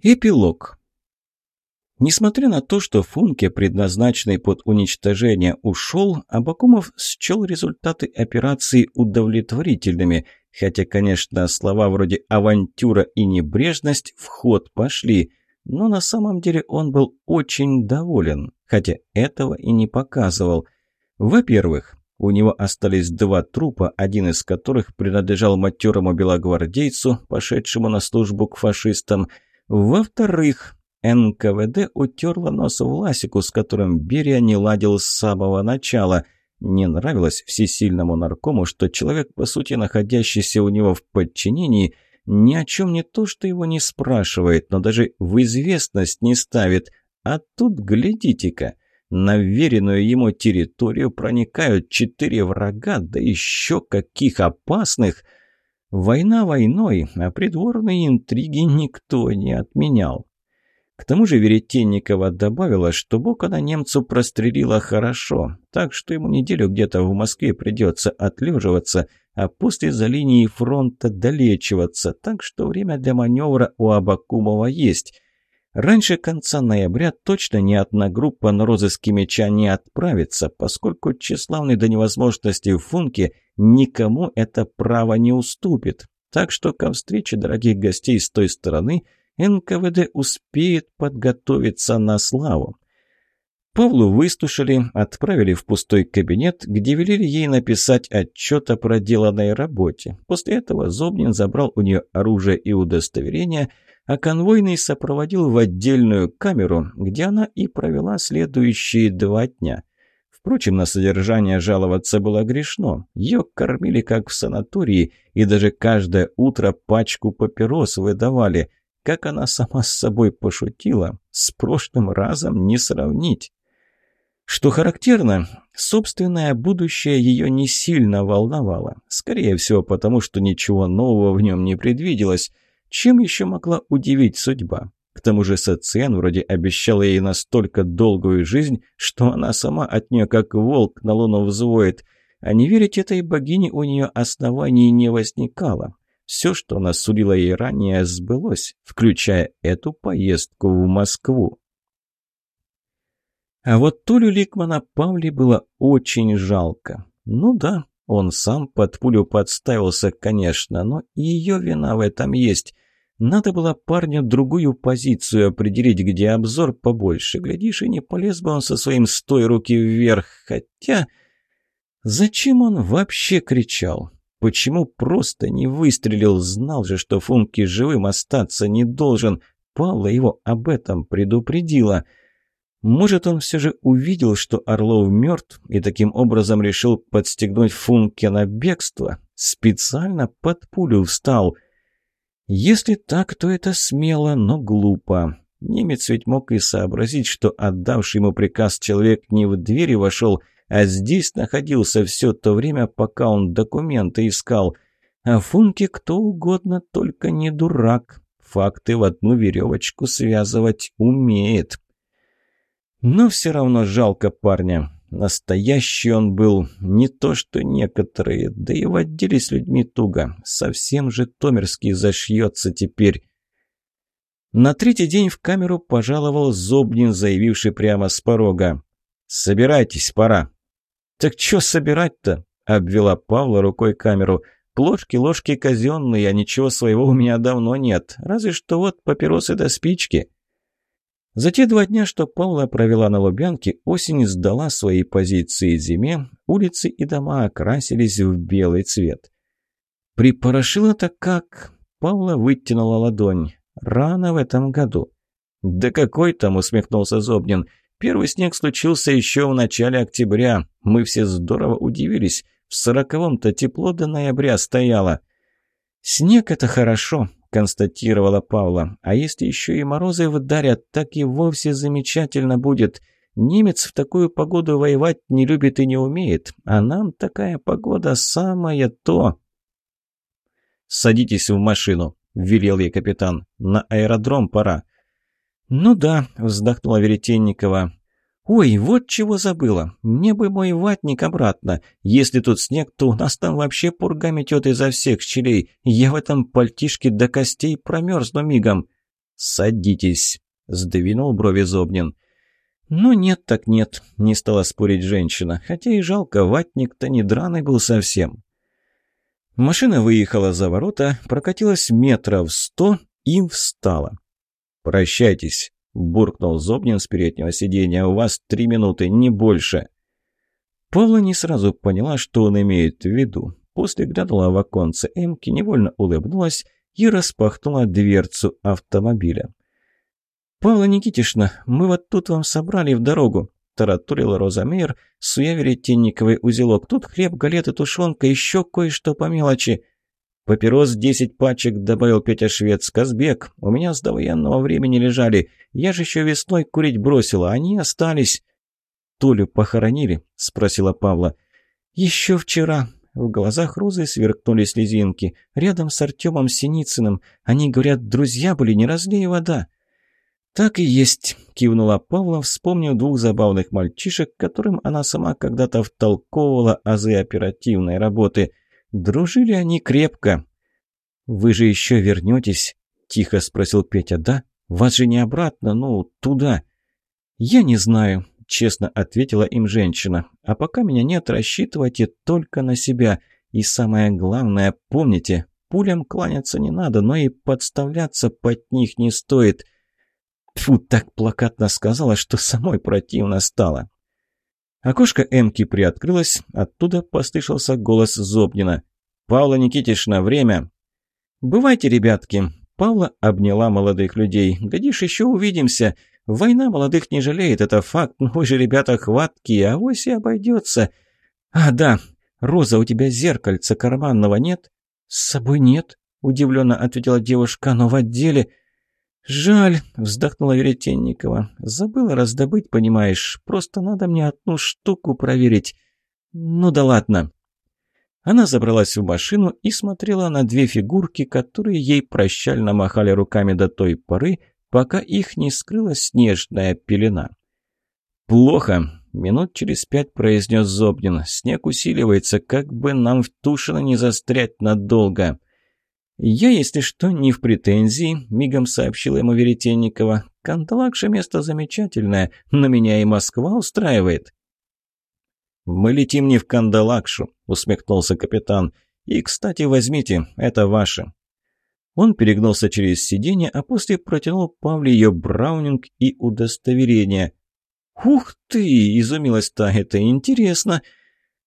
Эпилог. Несмотря на то, что Функе, предназначенный под уничтожение, ушел, Абакумов счел результаты операции удовлетворительными, хотя, конечно, слова вроде «авантюра» и «небрежность» в ход пошли, но на самом деле он был очень доволен, хотя этого и не показывал. Во-первых, у него остались два трупа, один из которых принадлежал матерому белогвардейцу, пошедшему на службу к фашистам – во-вторых, НКВД утерла нос Власику, с которым Берия не ладил с самого начала. Не нравилось всесильному наркому, что человек, по сути, находящийся у него в подчинении, ни о чем не то, что его не спрашивает, но даже в известность не ставит. А тут, глядите-ка, на веренную ему территорию проникают четыре врага, да еще каких опасных – Война войной, а придворные интриги никто не отменял. К тому же Веретенникова добавила, что бок она немцу прострелила хорошо, так что ему неделю где-то в Москве придется отлеживаться, а после за линией фронта долечиваться, так что время для маневра у Абакумова есть. Раньше конца ноября точно ни одна группа на розыске меча не отправится, поскольку тщеславный до невозможности в Функе никому это право не уступит. Так что ко встрече дорогих гостей с той стороны НКВД успеет подготовиться на славу. Павлу выслушали, отправили в пустой кабинет, где велели ей написать отчет о проделанной работе. После этого Зобнин забрал у нее оружие и удостоверение – а конвойный сопроводил в отдельную камеру, где она и провела следующие два дня. Впрочем, на содержание жаловаться было грешно. Ее кормили как в санатории, и даже каждое утро пачку папирос выдавали. Как она сама с собой пошутила, с прошлым разом не сравнить. Что характерно, собственное будущее ее не сильно волновало. Скорее всего, потому что ничего нового в нем не предвиделось – чем еще могла удивить судьба? К тому же Сациен вроде обещал ей настолько долгую жизнь, что она сама от нее как волк на луну взвоет. А не верить этой богине у нее оснований не возникало. Все, что она судила ей ранее, сбылось, включая эту поездку в Москву. А вот Толю Ликмана Павле было очень жалко. Ну да, он сам под пулю подставился, конечно, но и ее вина в этом есть. Надо было парню другую позицию определить, где обзор побольше. Глядишь, и не полез бы он со своим стой руки вверх. Хотя... Зачем он вообще кричал? Почему просто не выстрелил? Знал же, что Функи живым остаться не должен. Павла его об этом предупредила. — может, он все же увидел, что Орлов мертв, и таким образом решил подстегнуть Функе на бегство? Специально под пулю встал. Если так, то это смело, но глупо. Немец ведь мог и сообразить, что отдавший ему приказ человек не в двери вошел, а здесь находился все то время, пока он документы искал. А Функе кто угодно, только не дурак. Факты в одну веревочку связывать умеет. Но все равно жалко парня. Настоящий он был, не то что некоторые, да и в отделе с людьми туго. Совсем же Томерский зашьется теперь. На третий день в камеру пожаловал Зобнин, заявивший прямо с порога. «Собирайтесь, пора». «Так что собирать-то?» — обвела Павла рукой камеру. «Плошки, ложки казенные, а ничего своего у меня давно нет. Разве что вот папиросы да спички». За те два дня, что Павла провела на Лубянке, осень сдала свои позиции зиме, улицы и дома окрасились в белый цвет. «Припорошила-то как?» Павла вытянула ладонь. «Рано в этом году». «Да какой там?» — усмехнулся Зобнин. «Первый снег случился еще в начале октября. Мы все здорово удивились. В сороковом-то тепло до ноября стояло». «Снег — это хорошо», — констатировала Павла. «А если еще и морозы вдарят, так и вовсе замечательно будет. Немец в такую погоду воевать не любит и не умеет, а нам такая погода самое то». «Садитесь в машину», — велел ей капитан. «На аэродром пора». «Ну да», — вздохнула Веретенникова. «Ой, вот чего забыла. Мне бы мой ватник обратно. Если тут снег, то у нас там вообще пурга метет изо всех щелей. Я в этом пальтишке до костей промерзну мигом». «Садитесь», – сдвинул брови Зобнин. «Ну нет так нет», – не стала спорить женщина, хотя и жалко, ватник-то не драный был совсем. Машина выехала за ворота, прокатилась метров сто и встала. «Прощайтесь», – буркнул Зобнин с переднего сиденья. «У вас три минуты, не больше». Павла не сразу поняла, что он имеет в виду. После глянула в оконце Эмки, невольно улыбнулась и распахнула дверцу автомобиля. «Павла Никитишна, мы вот тут вам собрали в дорогу», – тараторила Роза Мейер, суя веретенниковый узелок. «Тут хлеб, галеты, тушенка, еще кое-что по мелочи». «Папирос десять пачек», – добавил Петя Швец. «Казбек, у меня с довоенного времени лежали. Я же еще весной курить бросила, они остались». «Толю похоронили?» – спросила Павла. «Еще вчера», в глазах Розы сверкнули слезинки. Рядом с Артемом Синицыным. Они, говорят, друзья были, не разлей вода. «Так и есть», – кивнула Павла, вспомнив двух забавных мальчишек, которым она сама когда-то втолковывала азы оперативной работы. Дружили они крепко. «Вы же еще вернетесь?» – тихо спросил Петя. «Да? Вас же не обратно, ну, туда». «Я не знаю», честно ответила им женщина. «А пока меня нет, рассчитывайте только на себя. И самое главное, помните, пулям кланяться не надо, но и подставляться под них не стоит». Тьфу, так плакатно сказала, что самой противно стало. Окошко Эмки приоткрылось, оттуда послышался голос Зобнина. «Павла Никитишна, время!» «Бывайте, ребятки!» Павла обняла молодых людей. «Глядишь, еще увидимся. Война молодых не жалеет, это факт. Но вы же, ребята, хваткие, а вось и обойдется. А, да, Роза, у тебя зеркальца карманного нет? С собой нет, удивленно ответила девушка, но в отделе... «Жаль», — вздохнула Веретенникова. «Забыла раздобыть, понимаешь. Просто надо мне одну штуку проверить. Ну да ладно». Она забралась в машину и смотрела на две фигурки, которые ей прощально махали руками до той поры, пока их не скрыла снежная пелена. «Плохо», — минут через пять произнес Зобнин. «Снег усиливается, как бы нам в Тушино не застрять надолго». «Я, если что, не в претензии», — мигом сообщила ему Веретенникова. «Кандалакша место замечательное, но меня и Москва устраивает». «Мы летим не в Кандалакшу», — усмехнулся капитан. «И, кстати, возьмите, это ваше». Он перегнулся через сиденье, а после протянул Павле ее браунинг и удостоверение. «Ух ты!» – изумилась та. «Это интересно!»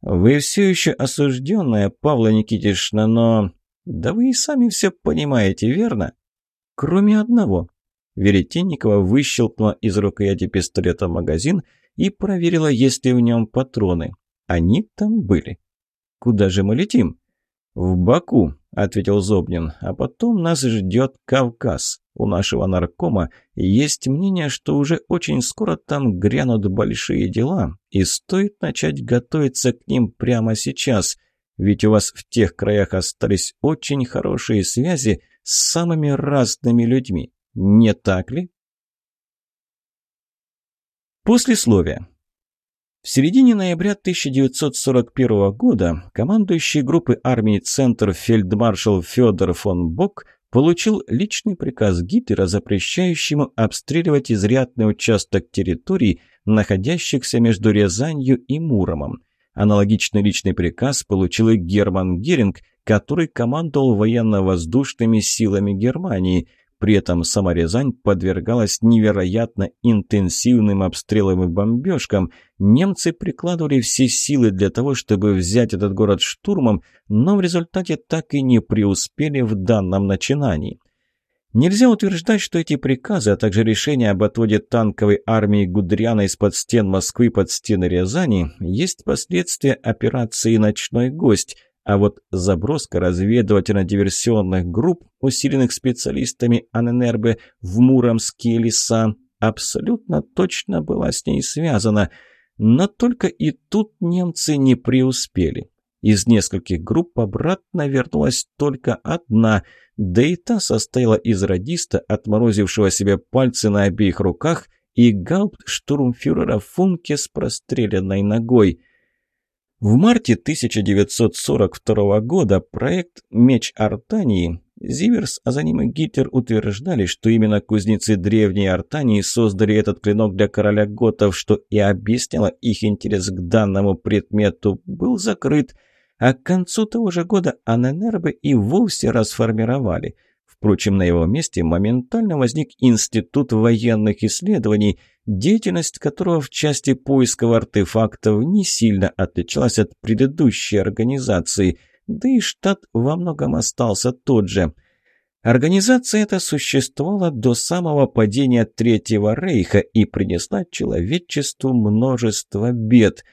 «Вы все еще осужденная, Павла Никитишна, но...» «Да вы и сами все понимаете, верно?» «Кроме одного». Веретенникова выщелкнула из рукояти пистолета магазин и проверила, есть ли в нем патроны. Они там были. «Куда же мы летим?» «В Баку», — ответил Зобнин. «А потом нас ждет Кавказ. У нашего наркома есть мнение, что уже очень скоро там грянут большие дела, и стоит начать готовиться к ним прямо сейчас. Ведь у вас в тех краях остались очень хорошие связи с самыми разными людьми. Не так ли?» Послесловие. В середине ноября 1941 года командующий группы армии «Центр» фельдмаршал Федор фон Бок получил личный приказ Гитлера, запрещающему обстреливать изрядный участок территорий, находящихся между Рязанью и Муромом. Аналогичный личный приказ получил и Герман Геринг, который командовал военно-воздушными силами Германии – при этом сама Рязань подвергалась невероятно интенсивным обстрелам и бомбежкам. Немцы прикладывали все силы для того, чтобы взять этот город штурмом, но в результате так и не преуспели в данном начинании. Нельзя утверждать, что эти приказы, а также решение об отводе танковой армии Гудриана из-под стен Москвы под стены Рязани есть последствия операции «Ночной гость», а вот заброска разведывательно-диверсионных групп, усиленных специалистами АННРБ в Муромские леса, абсолютно точно была с ней связана. Но только и тут немцы не преуспели. Из нескольких групп обратно вернулась только одна, да и та состояла из радиста, отморозившего себе пальцы на обеих руках, и гауптштурмфюрера Функе с простреленной ногой – в марте 1942 года проект «Меч Артании» Зиверс, а за ним и Гитлер утверждали, что именно кузнецы древней Артании создали этот клинок для короля готов, что и объясняло их интерес к данному предмету, был закрыт, а к концу того же года Аненербе и вовсе расформировали. Впрочем, на его месте моментально возник Институт военных исследований, деятельность которого в части поисков артефактов не сильно отличалась от предыдущей организации – да и штат во многом остался тот же. Организация эта существовала до самого падения Третьего Рейха и принесла человечеству множество бед.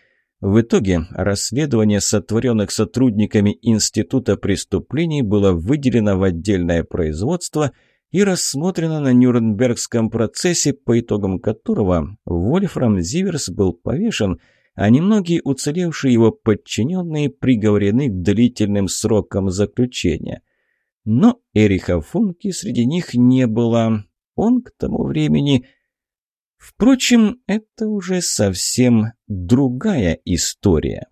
В итоге расследование сотворенных сотрудниками Института преступлений было выделено в отдельное производство и рассмотрено на Нюрнбергском процессе, по итогам которого Вольфрам Зиверс был повешен – а немногие уцелевшие его подчиненные приговорены к длительным срокам заключения. Но Эриха Функи среди них не было. Он к тому времени... Впрочем, это уже совсем другая история.